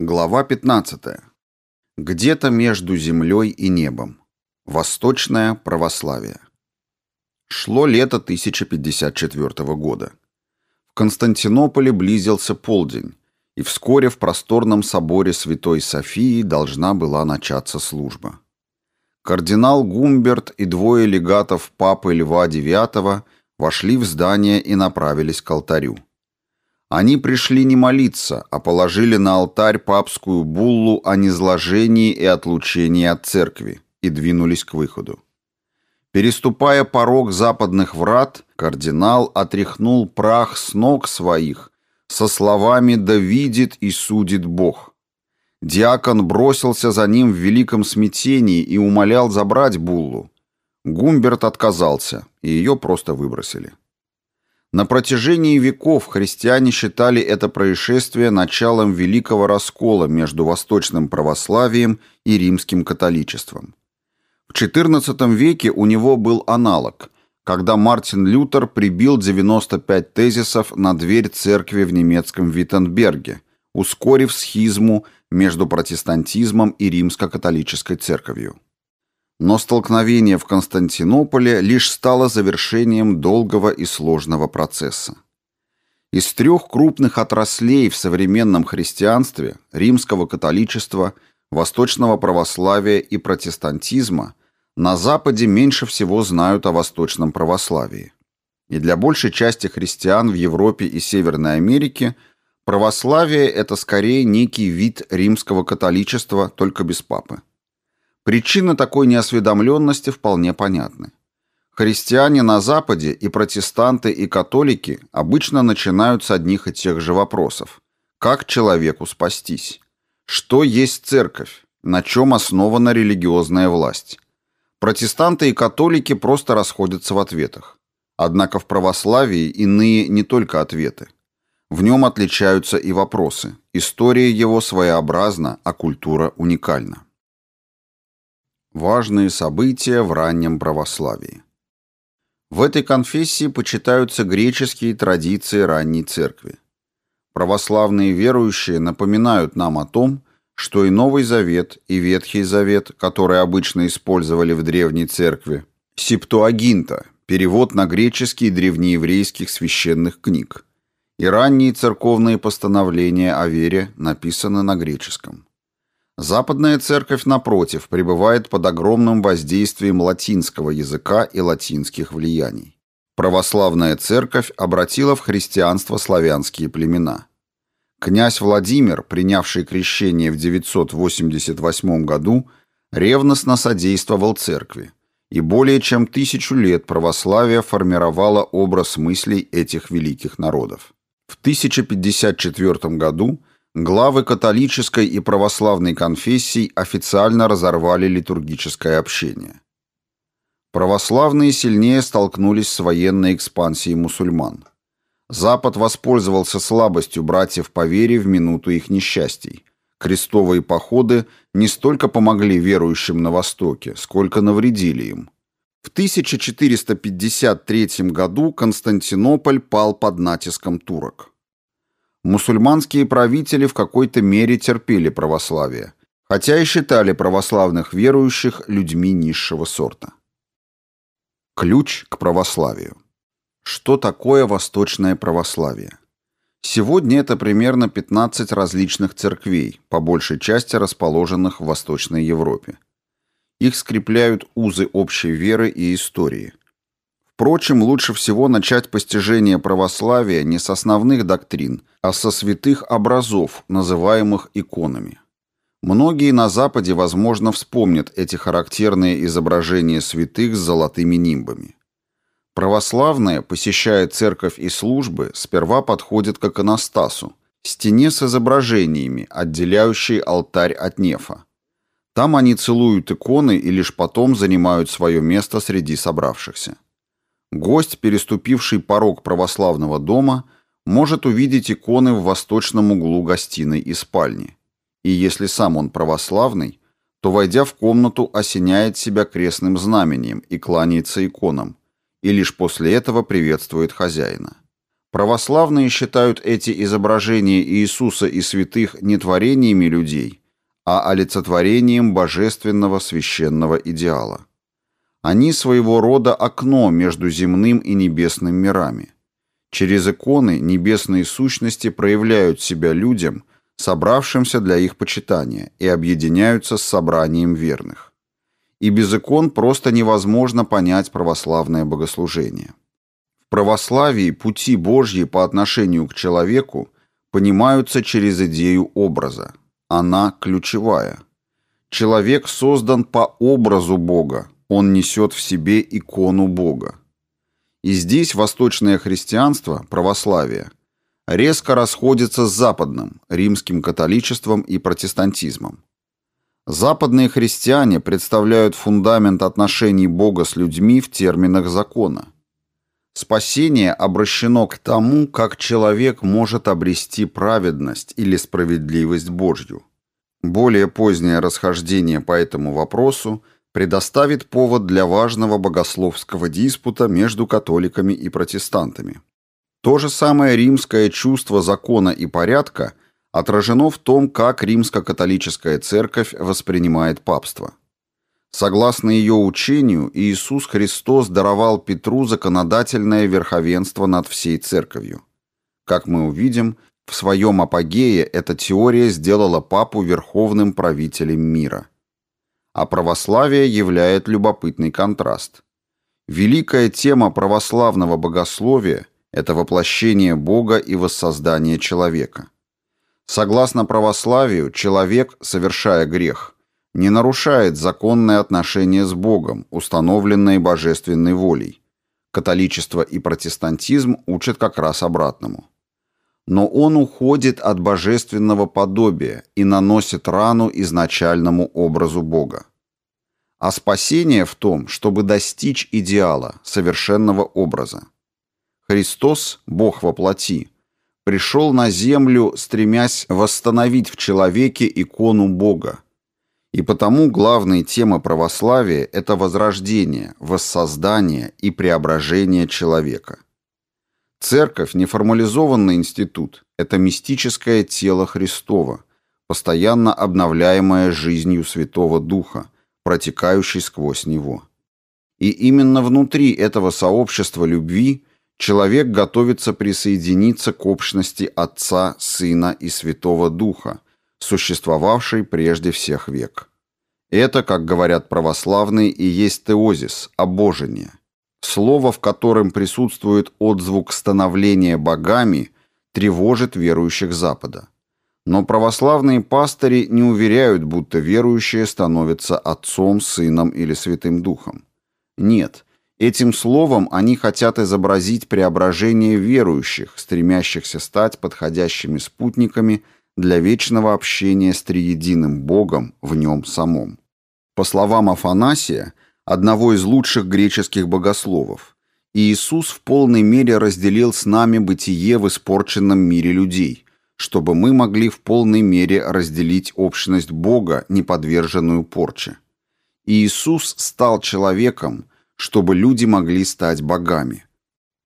Глава 15. Где-то между землей и небом. Восточное православие. Шло лето 1054 года. В Константинополе близился полдень, и вскоре в просторном соборе Святой Софии должна была начаться служба. Кардинал Гумберт и двое легатов папы Льва IX вошли в здание и направились к алтарю. Они пришли не молиться, а положили на алтарь папскую буллу о низложении и отлучении от церкви и двинулись к выходу. Переступая порог западных врат, кардинал отряхнул прах с ног своих со словами «Да видит и судит Бог». Диакон бросился за ним в великом смятении и умолял забрать буллу. Гумберт отказался, и ее просто выбросили. На протяжении веков христиане считали это происшествие началом великого раскола между восточным православием и римским католичеством. В XIV веке у него был аналог, когда Мартин Лютер прибил 95 тезисов на дверь церкви в немецком Виттенберге, ускорив схизму между протестантизмом и римско-католической церковью. Но столкновение в Константинополе лишь стало завершением долгого и сложного процесса. Из трех крупных отраслей в современном христианстве – римского католичества, восточного православия и протестантизма – на Западе меньше всего знают о восточном православии. И для большей части христиан в Европе и Северной Америке православие – это скорее некий вид римского католичества, только без папы. Причины такой неосведомленности вполне понятны. Христиане на Западе и протестанты и католики обычно начинают с одних и тех же вопросов. Как человеку спастись? Что есть церковь? На чем основана религиозная власть? Протестанты и католики просто расходятся в ответах. Однако в православии иные не только ответы. В нем отличаются и вопросы. История его своеобразна, а культура уникальна. Важные события в раннем православии. В этой конфессии почитаются греческие традиции ранней церкви. Православные верующие напоминают нам о том, что и Новый Завет, и Ветхий Завет, которые обычно использовали в Древней Церкви, Септуагинта, перевод на греческий древнееврейских священных книг, и ранние церковные постановления о вере написаны на греческом. Западная церковь, напротив, пребывает под огромным воздействием латинского языка и латинских влияний. Православная церковь обратила в христианство славянские племена. Князь Владимир, принявший крещение в 988 году, ревностно содействовал церкви, и более чем тысячу лет православие формировало образ мыслей этих великих народов. В 1054 году – Главы католической и православной конфессий официально разорвали литургическое общение. Православные сильнее столкнулись с военной экспансией мусульман. Запад воспользовался слабостью братьев по вере в минуту их несчастий. Крестовые походы не столько помогли верующим на Востоке, сколько навредили им. В 1453 году Константинополь пал под натиском турок. Мусульманские правители в какой-то мере терпели православие, хотя и считали православных верующих людьми низшего сорта. Ключ к православию. Что такое восточное православие? Сегодня это примерно 15 различных церквей, по большей части расположенных в Восточной Европе. Их скрепляют узы общей веры и истории – Впрочем, лучше всего начать постижение православия не с основных доктрин, а со святых образов, называемых иконами. Многие на Западе, возможно, вспомнят эти характерные изображения святых с золотыми нимбами. Православные, посещая церковь и службы, сперва подходят к иконостасу, стене с изображениями, отделяющей алтарь от нефа. Там они целуют иконы и лишь потом занимают свое место среди собравшихся. Гость, переступивший порог православного дома, может увидеть иконы в восточном углу гостиной и спальни. И если сам он православный, то, войдя в комнату, осеняет себя крестным знамением и кланяется иконам, и лишь после этого приветствует хозяина. Православные считают эти изображения Иисуса и святых не творениями людей, а олицетворением божественного священного идеала. Они своего рода окно между земным и небесным мирами. Через иконы небесные сущности проявляют себя людям, собравшимся для их почитания, и объединяются с собранием верных. И без икон просто невозможно понять православное богослужение. В православии пути Божьи по отношению к человеку понимаются через идею образа. Она ключевая. Человек создан по образу Бога, он несет в себе икону Бога. И здесь восточное христианство, православие, резко расходится с западным, римским католичеством и протестантизмом. Западные христиане представляют фундамент отношений Бога с людьми в терминах закона. Спасение обращено к тому, как человек может обрести праведность или справедливость Божью. Более позднее расхождение по этому вопросу предоставит повод для важного богословского диспута между католиками и протестантами. То же самое римское чувство закона и порядка отражено в том, как римско-католическая церковь воспринимает папство. Согласно ее учению, Иисус Христос даровал Петру законодательное верховенство над всей церковью. Как мы увидим, в своем апогее эта теория сделала папу верховным правителем мира. А православие являет любопытный контраст. Великая тема православного богословия – это воплощение Бога и воссоздание человека. Согласно православию, человек, совершая грех, не нарушает законные отношения с Богом, установленные божественной волей. Католичество и протестантизм учат как раз обратному. Но он уходит от божественного подобия и наносит рану изначальному образу Бога. А спасение в том, чтобы достичь идеала, совершенного образа. Христос, Бог во плоти, пришел на землю, стремясь восстановить в человеке икону Бога. И потому главные темы православия – это возрождение, воссоздание и преображение человека. Церковь – неформализованный институт, это мистическое тело Христова, постоянно обновляемое жизнью Святого Духа, протекающей сквозь него. И именно внутри этого сообщества любви – человек готовится присоединиться к общности Отца, Сына и Святого Духа, существовавшей прежде всех век. Это, как говорят православные, и есть теозис, обожение. Слово, в котором присутствует отзвук становления богами, тревожит верующих Запада. Но православные пастыри не уверяют, будто верующие становятся Отцом, Сыном или Святым Духом. Нет – Этим словом они хотят изобразить преображение верующих, стремящихся стать подходящими спутниками для вечного общения с триединым Богом в нем самом. По словам Афанасия, одного из лучших греческих богословов, Иисус в полной мере разделил с нами бытие в испорченном мире людей, чтобы мы могли в полной мере разделить общность Бога, не подверженную порче. Иисус стал человеком, чтобы люди могли стать богами.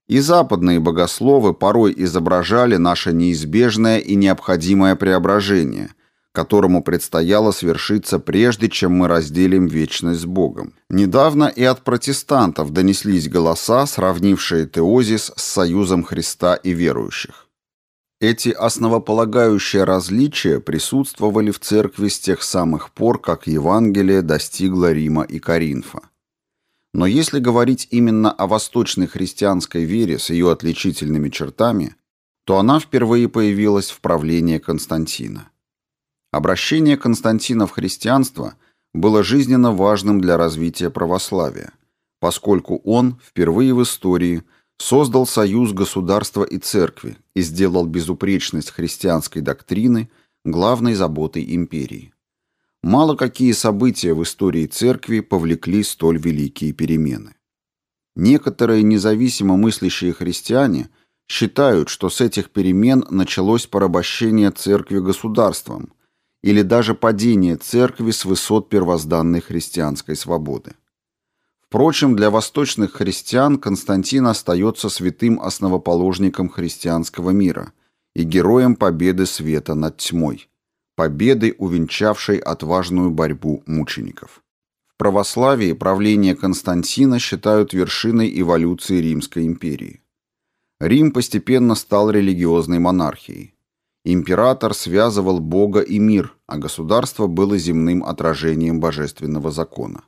И западные богословы порой изображали наше неизбежное и необходимое преображение, которому предстояло свершиться прежде, чем мы разделим вечность с Богом. Недавно и от протестантов донеслись голоса, сравнившие теозис с союзом Христа и верующих. Эти основополагающие различия присутствовали в церкви с тех самых пор, как Евангелие достигло Рима и Коринфа. Но если говорить именно о восточной христианской вере с ее отличительными чертами, то она впервые появилась в правлении Константина. Обращение Константина в христианство было жизненно важным для развития православия, поскольку он впервые в истории создал союз государства и церкви и сделал безупречность христианской доктрины главной заботой империи. Мало какие события в истории церкви повлекли столь великие перемены. Некоторые независимо мыслящие христиане считают, что с этих перемен началось порабощение церкви государством или даже падение церкви с высот первозданной христианской свободы. Впрочем, для восточных христиан Константин остается святым основоположником христианского мира и героем победы света над тьмой, победы, увенчавшей отважную борьбу мучеников. В православии правление Константина считают вершиной эволюции Римской империи. Рим постепенно стал религиозной монархией. Император связывал Бога и мир, а государство было земным отражением божественного закона.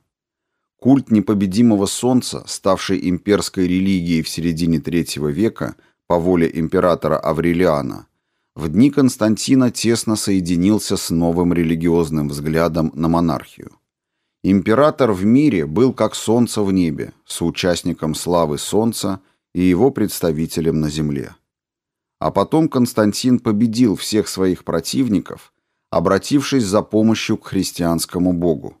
Культ непобедимого солнца, ставший имперской религией в середине III века по воле императора Аврелиана, в дни Константина тесно соединился с новым религиозным взглядом на монархию. Император в мире был как солнце в небе, соучастником славы солнца и его представителем на земле. А потом Константин победил всех своих противников, обратившись за помощью к христианскому богу.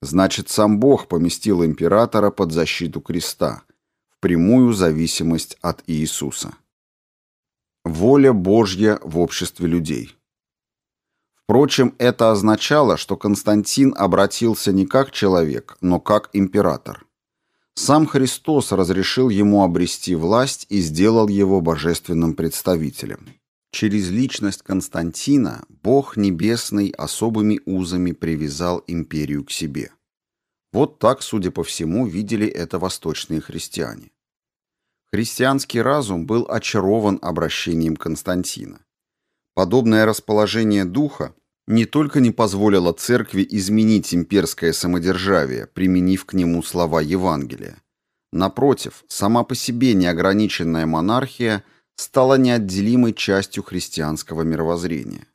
Значит, сам Бог поместил императора под защиту креста, в прямую зависимость от Иисуса. Воля Божья в обществе людей. Впрочем, это означало, что Константин обратился не как человек, но как император. Сам Христос разрешил ему обрести власть и сделал его божественным представителем. Через личность Константина Бог Небесный особыми узами привязал империю к себе. Вот так, судя по всему, видели это восточные христиане. Христианский разум был очарован обращением Константина. Подобное расположение духа не только не позволило церкви изменить имперское самодержавие, применив к нему слова Евангелия. Напротив, сама по себе неограниченная монархия – стала неотделимой частью христианского мировоззрения.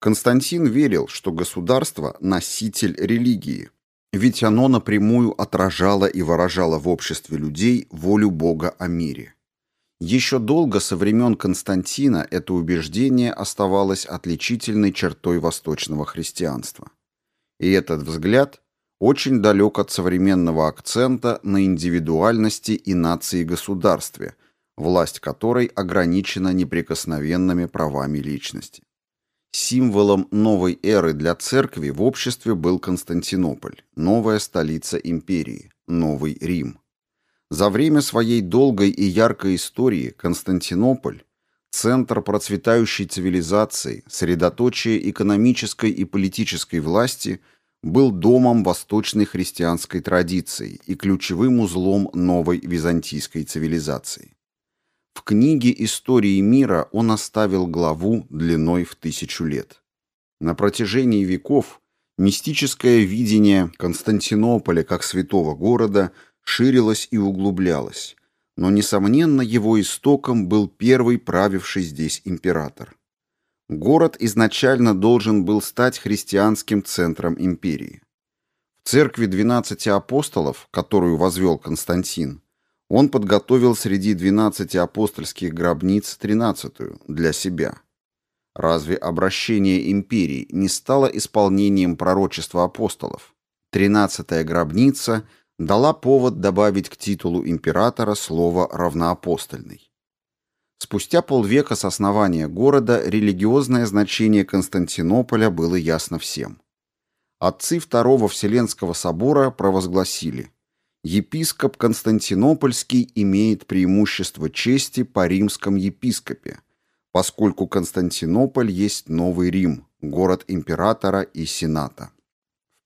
Константин верил, что государство – носитель религии, ведь оно напрямую отражало и выражало в обществе людей волю Бога о мире. Еще долго со времен Константина это убеждение оставалось отличительной чертой восточного христианства. И этот взгляд очень далек от современного акцента на индивидуальности и нации-государстве – власть которой ограничена неприкосновенными правами личности. Символом новой эры для церкви в обществе был Константинополь, новая столица империи, Новый Рим. За время своей долгой и яркой истории Константинополь – центр процветающей цивилизации, средоточие экономической и политической власти – был домом восточной христианской традиции и ключевым узлом новой византийской цивилизации. В книге «Истории мира» он оставил главу длиной в тысячу лет. На протяжении веков мистическое видение Константинополя как святого города ширилось и углублялось, но, несомненно, его истоком был первый правивший здесь император. Город изначально должен был стать христианским центром империи. В церкви 12 апостолов, которую возвел Константин, он подготовил среди 12 апостольских гробниц 13-ю для себя. Разве обращение империи не стало исполнением пророчества апостолов? 13-я гробница дала повод добавить к титулу императора слово «равноапостольный». Спустя полвека с основания города религиозное значение Константинополя было ясно всем. Отцы Второго Вселенского собора провозгласили – епископ Константинопольский имеет преимущество чести по римском епископе, поскольку Константинополь есть Новый Рим, город императора и сената.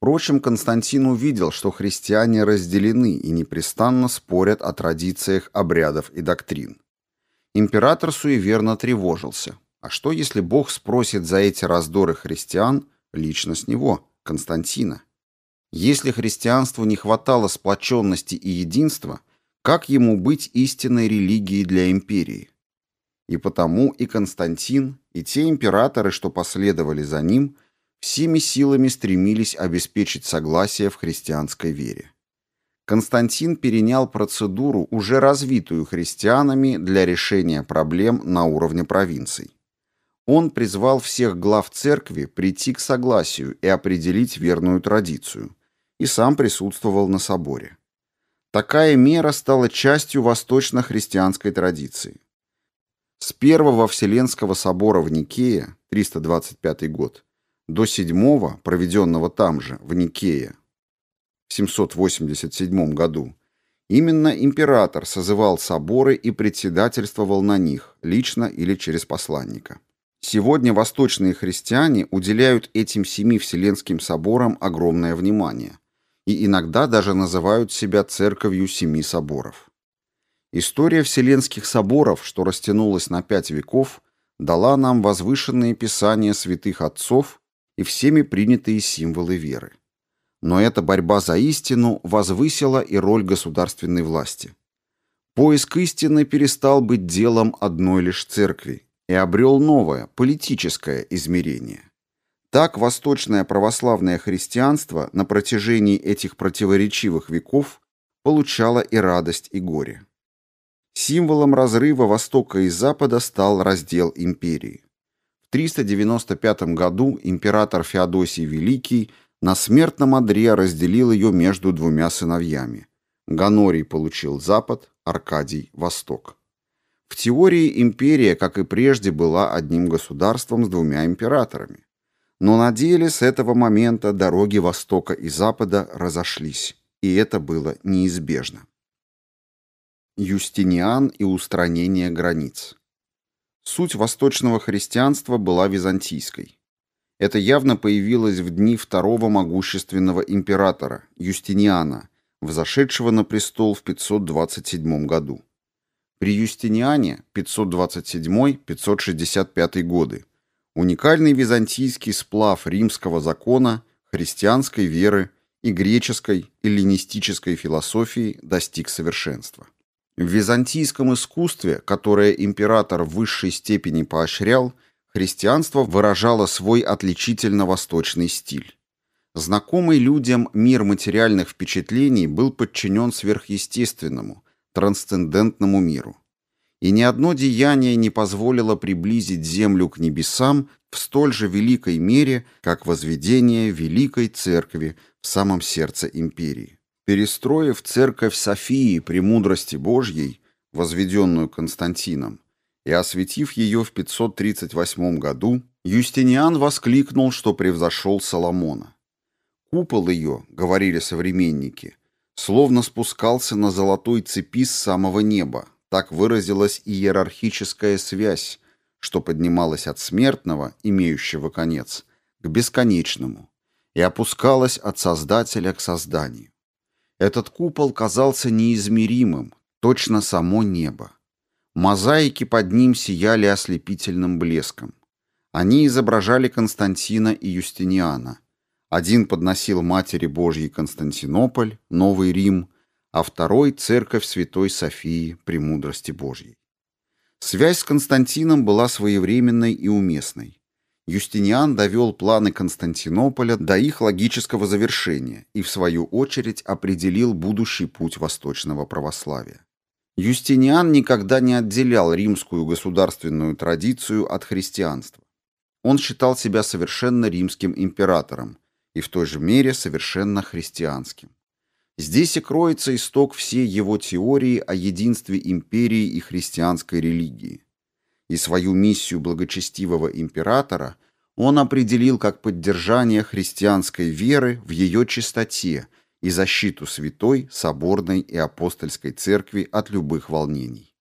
Впрочем, Константин увидел, что христиане разделены и непрестанно спорят о традициях, обрядов и доктрин. Император суеверно тревожился. А что, если Бог спросит за эти раздоры христиан лично с него, Константина? Если христианству не хватало сплоченности и единства, как ему быть истинной религией для империи? И потому и Константин, и те императоры, что последовали за ним, всеми силами стремились обеспечить согласие в христианской вере. Константин перенял процедуру, уже развитую христианами для решения проблем на уровне провинций. Он призвал всех глав церкви прийти к согласию и определить верную традицию – и сам присутствовал на соборе. Такая мера стала частью восточно-христианской традиции. С Первого Вселенского собора в Никее, 325 год, до Седьмого, проведенного там же, в Никее, в 787 году, именно император созывал соборы и председательствовал на них, лично или через посланника. Сегодня восточные христиане уделяют этим семи Вселенским соборам огромное внимание и иногда даже называют себя церковью семи соборов. История Вселенских соборов, что растянулась на пять веков, дала нам возвышенные писания святых отцов и всеми принятые символы веры. Но эта борьба за истину возвысила и роль государственной власти. Поиск истины перестал быть делом одной лишь церкви и обрел новое, политическое измерение. Так восточное православное христианство на протяжении этих противоречивых веков получало и радость, и горе. Символом разрыва Востока и Запада стал раздел империи. В 395 году император Феодосий Великий на смертном одре разделил ее между двумя сыновьями. Ганорий получил Запад, Аркадий – Восток. В теории империя, как и прежде, была одним государством с двумя императорами. Но на деле с этого момента дороги Востока и Запада разошлись, и это было неизбежно. Юстиниан и устранение границ. Суть восточного христианства была византийской. Это явно появилось в дни второго могущественного императора, Юстиниана, взошедшего на престол в 527 году. При Юстиниане 527-565 годы уникальный византийский сплав римского закона, христианской веры и греческой, эллинистической философии достиг совершенства. В византийском искусстве, которое император в высшей степени поощрял, христианство выражало свой отличительно восточный стиль. Знакомый людям мир материальных впечатлений был подчинен сверхъестественному, трансцендентному миру. И ни одно деяние не позволило приблизить землю к небесам в столь же великой мере, как возведение Великой Церкви в самом сердце империи. Перестроив церковь Софии премудрости Божьей, возведенную Константином, и осветив ее в 538 году, Юстиниан воскликнул, что превзошел Соломона. Купол ее, говорили современники, словно спускался на золотой цепи с самого неба, так выразилась иерархическая связь, что поднималась от смертного, имеющего конец, к бесконечному, и опускалась от Создателя к созданию. Этот купол казался неизмеримым, точно само небо. Мозаики под ним сияли ослепительным блеском. Они изображали Константина и Юстиниана. Один подносил Матери Божьей Константинополь, Новый Рим, а второй — Церковь Святой Софии, Премудрости Божьей. Связь с Константином была своевременной и уместной. Юстиниан довел планы Константинополя до их логического завершения и, в свою очередь, определил будущий путь восточного православия. Юстиниан никогда не отделял римскую государственную традицию от христианства. Он считал себя совершенно римским императором и в той же мере совершенно христианским. Здесь и кроется исток всей его теории о единстве империи и христианской религии и свою миссию благочестивого императора он определил как поддержание христианской веры в ее чистоте и защиту святой, соборной и апостольской церкви от любых волнений.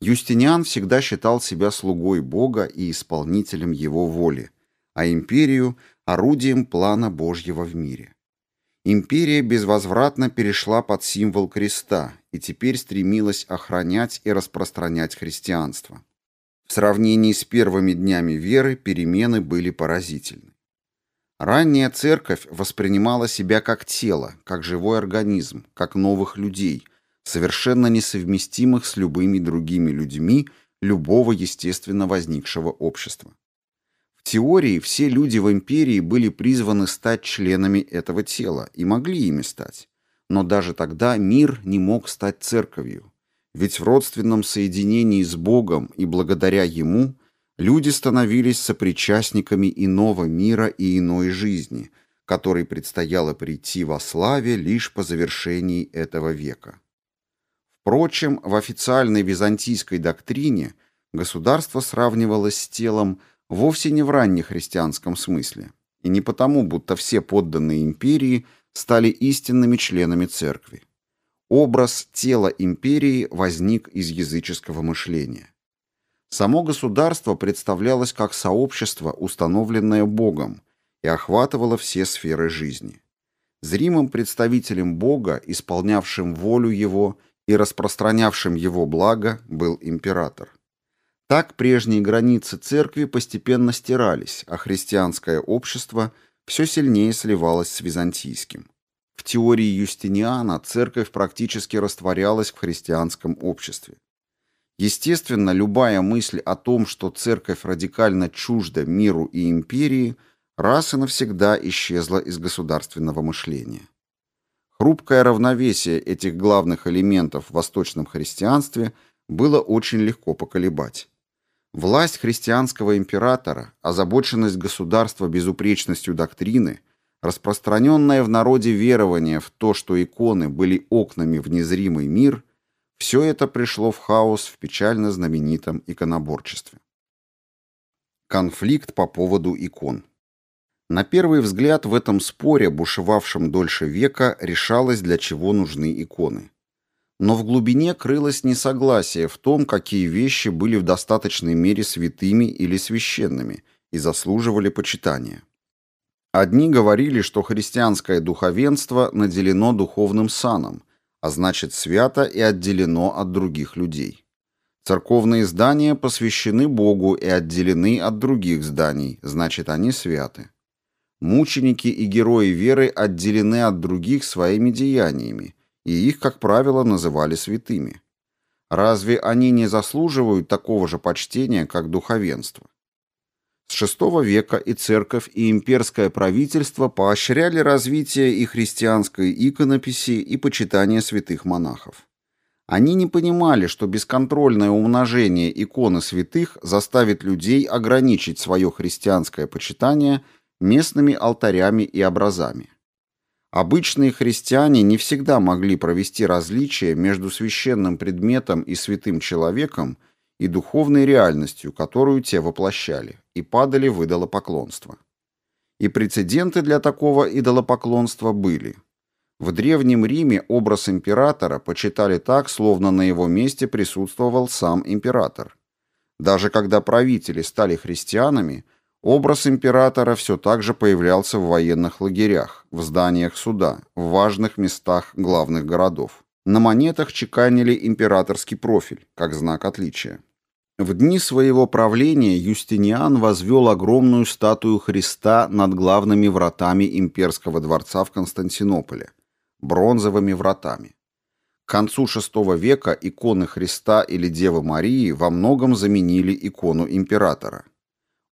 Юстиниан всегда считал себя слугой Бога и исполнителем его воли, а империю – орудием плана Божьего в мире. Империя безвозвратно перешла под символ креста и теперь стремилась охранять и распространять христианство. В сравнении с первыми днями веры перемены были поразительны. Ранняя церковь воспринимала себя как тело, как живой организм, как новых людей, совершенно несовместимых с любыми другими людьми любого естественно возникшего общества. В теории все люди в империи были призваны стать членами этого тела и могли ими стать, но даже тогда мир не мог стать церковью. Ведь в родственном соединении с Богом и благодаря Ему люди становились сопричастниками иного мира и иной жизни, которой предстояло прийти во славе лишь по завершении этого века. Впрочем, в официальной византийской доктрине государство сравнивалось с телом вовсе не в раннехристианском смысле, и не потому, будто все подданные империи стали истинными членами церкви. Образ тела империи возник из языческого мышления. Само государство представлялось как сообщество, установленное Богом, и охватывало все сферы жизни. Зримым представителем Бога, исполнявшим волю Его и распространявшим Его благо, был император. Так прежние границы церкви постепенно стирались, а христианское общество все сильнее сливалось с византийским. В теории Юстиниана церковь практически растворялась в христианском обществе. Естественно, любая мысль о том, что церковь радикально чужда миру и империи, раз и навсегда исчезла из государственного мышления. Хрупкое равновесие этих главных элементов в восточном христианстве было очень легко поколебать. Власть христианского императора, озабоченность государства безупречностью доктрины, распространенное в народе верование в то, что иконы были окнами в незримый мир – все это пришло в хаос в печально знаменитом иконоборчестве. Конфликт по поводу икон. На первый взгляд в этом споре, бушевавшем дольше века, решалось, для чего нужны иконы. Но в глубине крылось несогласие в том, какие вещи были в достаточной мере святыми или священными и заслуживали почитания. Одни говорили, что христианское духовенство наделено духовным саном, а значит свято и отделено от других людей. Церковные здания посвящены Богу и отделены от других зданий, значит они святы. Мученики и герои веры отделены от других своими деяниями, и их, как правило, называли святыми. Разве они не заслуживают такого же почтения, как духовенство? С VI века и церковь, и имперское правительство поощряли развитие и христианской иконописи, и почитание святых монахов. Они не понимали, что бесконтрольное умножение иконы святых заставит людей ограничить свое христианское почитание местными алтарями и образами. Обычные христиане не всегда могли провести различие между священным предметом и святым человеком и духовной реальностью, которую те воплощали, и падали в идолопоклонство. И прецеденты для такого идолопоклонства были. В Древнем Риме образ императора почитали так, словно на его месте присутствовал сам император. Даже когда правители стали христианами, образ императора все так же появлялся в военных лагерях, в зданиях суда, в важных местах главных городов. На монетах чеканили императорский профиль, как знак отличия. В дни своего правления Юстиниан возвел огромную статую Христа над главными вратами имперского дворца в Константинополе – бронзовыми вратами. К концу VI века иконы Христа или Девы Марии во многом заменили икону императора.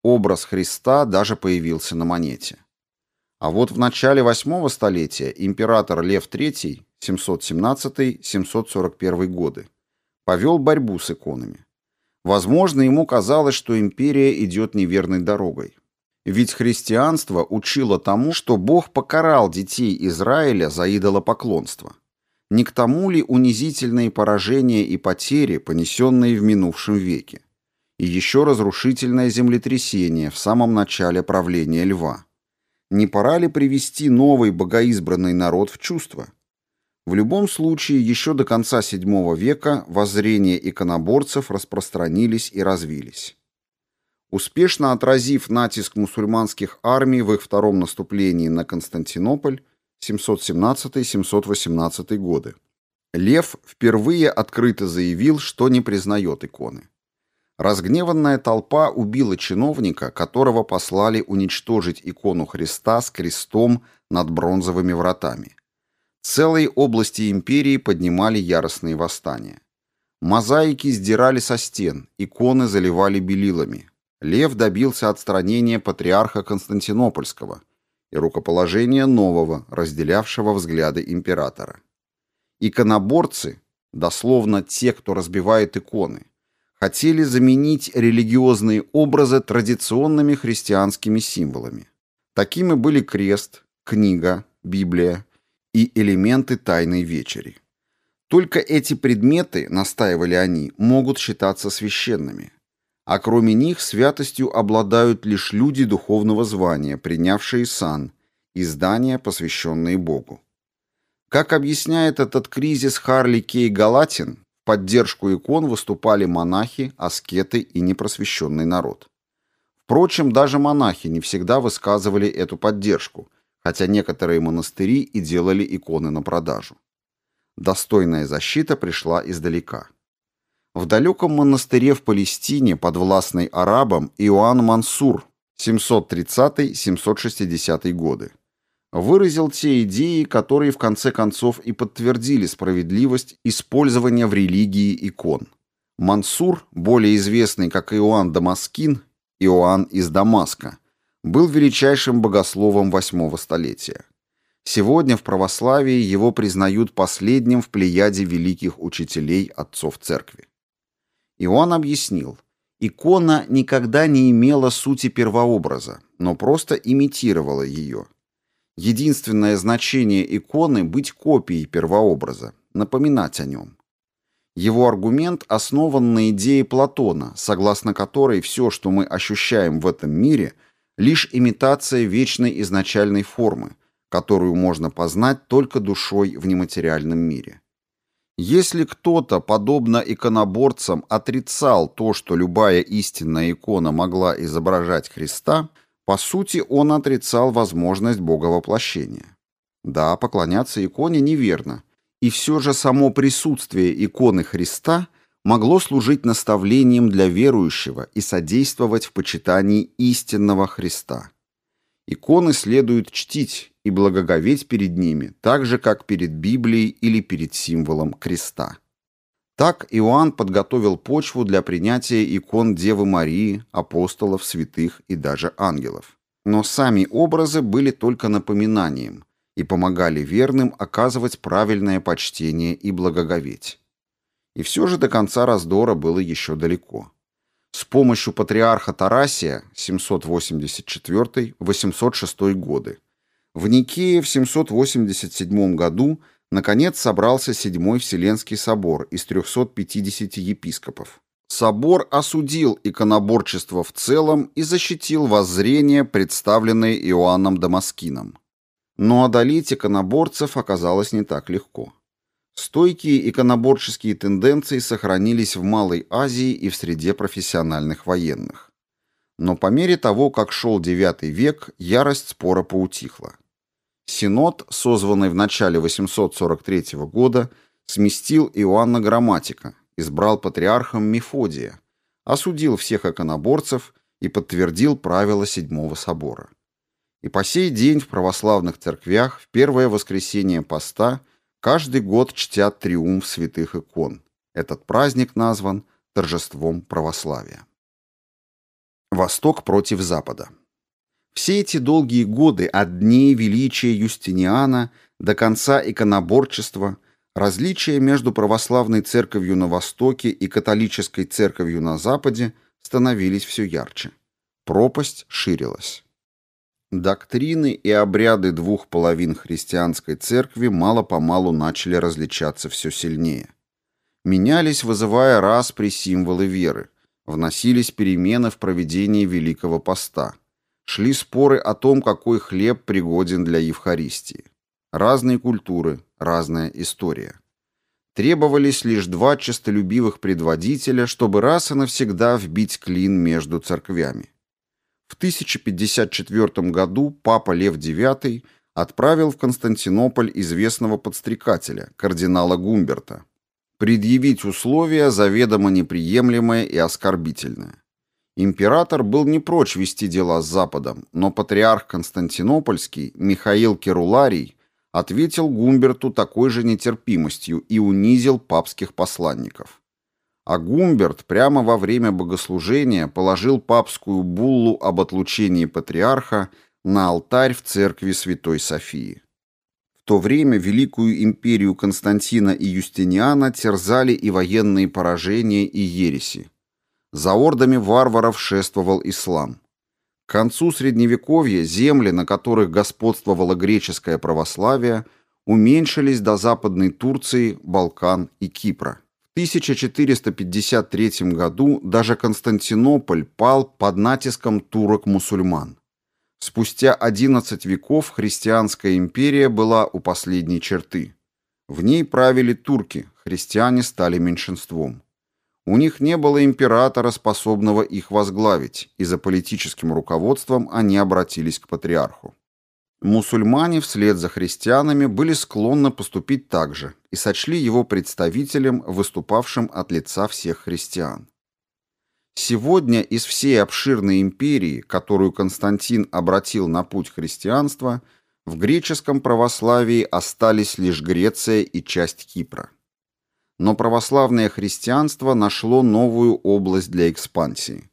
Образ Христа даже появился на монете. А вот в начале VIII столетия император Лев III 717-741 годы повел борьбу с иконами. Возможно, ему казалось, что империя идет неверной дорогой. Ведь христианство учило тому, что Бог покарал детей Израиля за идолопоклонство. Не к тому ли унизительные поражения и потери, понесенные в минувшем веке? И еще разрушительное землетрясение в самом начале правления льва. Не пора ли привести новый богоизбранный народ в чувство? В любом случае, еще до конца VII века воззрения иконоборцев распространились и развились. Успешно отразив натиск мусульманских армий в их втором наступлении на Константинополь 717-718 годы, Лев впервые открыто заявил, что не признает иконы. Разгневанная толпа убила чиновника, которого послали уничтожить икону Христа с крестом над бронзовыми вратами. Целые области империи поднимали яростные восстания. Мозаики сдирали со стен, иконы заливали белилами. Лев добился отстранения патриарха Константинопольского и рукоположения нового, разделявшего взгляды императора. Иконоборцы, дословно те, кто разбивает иконы, хотели заменить религиозные образы традиционными христианскими символами. Такими были крест, книга, Библия, и элементы тайной вечери. Только эти предметы, настаивали они, могут считаться священными. А кроме них святостью обладают лишь люди духовного звания, принявшие сан, и здания, посвященные Богу. Как объясняет этот кризис Харли Кей Галатин, в поддержку икон выступали монахи, аскеты и непросвещенный народ. Впрочем, даже монахи не всегда высказывали эту поддержку, хотя некоторые монастыри и делали иконы на продажу. Достойная защита пришла издалека. В далеком монастыре в Палестине, подвластной арабам, Иоанн Мансур, 730-760 годы, выразил те идеи, которые в конце концов и подтвердили справедливость использования в религии икон. Мансур, более известный как Иоанн Дамаскин, Иоанн из Дамаска, был величайшим богословом восьмого столетия. Сегодня в православии его признают последним в плеяде великих учителей отцов церкви. И он объяснил, икона никогда не имела сути первообраза, но просто имитировала ее. Единственное значение иконы – быть копией первообраза, напоминать о нем. Его аргумент основан на идее Платона, согласно которой все, что мы ощущаем в этом мире, лишь имитация вечной изначальной формы, которую можно познать только душой в нематериальном мире. Если кто-то, подобно иконоборцам, отрицал то, что любая истинная икона могла изображать Христа, по сути, он отрицал возможность боговоплощения. Да, поклоняться иконе неверно, и все же само присутствие иконы Христа могло служить наставлением для верующего и содействовать в почитании истинного Христа. Иконы следует чтить и благоговеть перед ними, так же, как перед Библией или перед символом креста. Так Иоанн подготовил почву для принятия икон Девы Марии, апостолов, святых и даже ангелов. Но сами образы были только напоминанием и помогали верным оказывать правильное почтение и благоговеть. И все же до конца раздора было еще далеко. С помощью патриарха Тарасия 784-806 годы в Никее в 787 году наконец собрался Седьмой Вселенский собор из 350 епископов. Собор осудил иконоборчество в целом и защитил воззрения, представленные Иоанном Дамаскином. Но одолеть иконоборцев оказалось не так легко. Стойкие иконоборческие тенденции сохранились в Малой Азии и в среде профессиональных военных. Но по мере того, как шел IX век, ярость спора поутихла. Синод, созванный в начале 843 года, сместил Иоанна Грамматика, избрал патриархом Мефодия, осудил всех иконоборцев и подтвердил правила Седьмого собора. И по сей день в православных церквях в первое воскресенье поста каждый год чтят триумф святых икон. Этот праздник назван торжеством православия. Восток против Запада. Все эти долгие годы от дней величия Юстиниана до конца иконоборчества различия между православной церковью на Востоке и католической церковью на Западе становились все ярче. Пропасть ширилась. Доктрины и обряды двух половин христианской церкви мало-помалу начали различаться все сильнее. Менялись, вызывая распри символы веры, вносились перемены в проведении Великого Поста. Шли споры о том, какой хлеб пригоден для Евхаристии. Разные культуры, разная история. Требовались лишь два честолюбивых предводителя, чтобы раз и навсегда вбить клин между церквями. В 1054 году папа Лев IX отправил в Константинополь известного подстрекателя, кардинала Гумберта, предъявить условия заведомо неприемлемое и оскорбительное. Император был не прочь вести дела с Западом, но патриарх Константинопольский Михаил Керуларий ответил Гумберту такой же нетерпимостью и унизил папских посланников а Гумберт прямо во время богослужения положил папскую буллу об отлучении патриарха на алтарь в церкви Святой Софии. В то время Великую империю Константина и Юстиниана терзали и военные поражения, и ереси. За ордами варваров шествовал ислам. К концу Средневековья земли, на которых господствовало греческое православие, уменьшились до Западной Турции, Балкан и Кипра. 1453 году даже Константинополь пал под натиском турок-мусульман. Спустя 11 веков христианская империя была у последней черты. В ней правили турки, христиане стали меньшинством. У них не было императора, способного их возглавить, и за политическим руководством они обратились к патриарху. Мусульмане вслед за христианами были склонны поступить так же и сочли его представителем, выступавшим от лица всех христиан. Сегодня из всей обширной империи, которую Константин обратил на путь христианства, в греческом православии остались лишь Греция и часть Кипра. Но православное христианство нашло новую область для экспансии.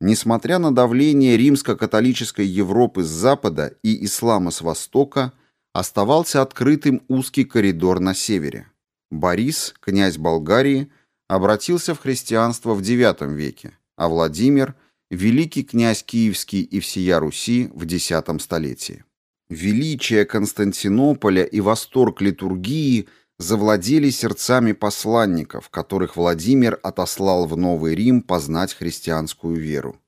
Несмотря на давление римско-католической Европы с запада и ислама с востока, оставался открытым узкий коридор на севере. Борис, князь Болгарии, обратился в христианство в IX веке, а Владимир – великий князь Киевский и всея Руси в X столетии. Величие Константинополя и восторг литургии завладели сердцами посланников, которых Владимир отослал в Новый Рим познать христианскую веру.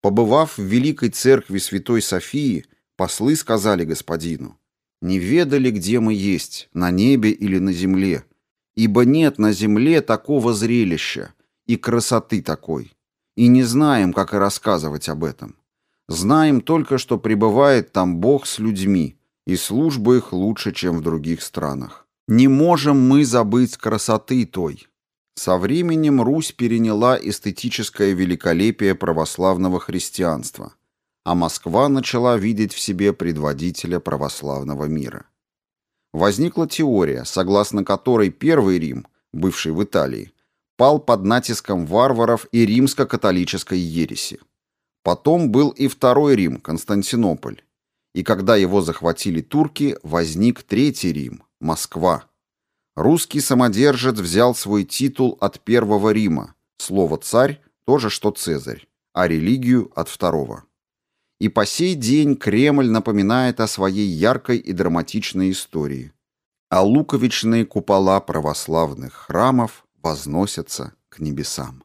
Побывав в Великой Церкви Святой Софии, послы сказали господину, «Не ведали, где мы есть, на небе или на земле, ибо нет на земле такого зрелища и красоты такой, и не знаем, как и рассказывать об этом. Знаем только, что пребывает там Бог с людьми, и служба их лучше, чем в других странах. Не можем мы забыть красоты той. Со временем Русь переняла эстетическое великолепие православного христианства, а Москва начала видеть в себе предводителя православного мира. Возникла теория, согласно которой Первый Рим, бывший в Италии, пал под натиском варваров и римско-католической ереси. Потом был и Второй Рим, Константинополь. И когда его захватили турки, возник Третий Рим, Москва. Русский самодержец взял свой титул от Первого Рима, слово «царь» тоже что Цезарь, а религию от Второго. И по сей день Кремль напоминает о своей яркой и драматичной истории, а луковичные купола православных храмов возносятся к небесам.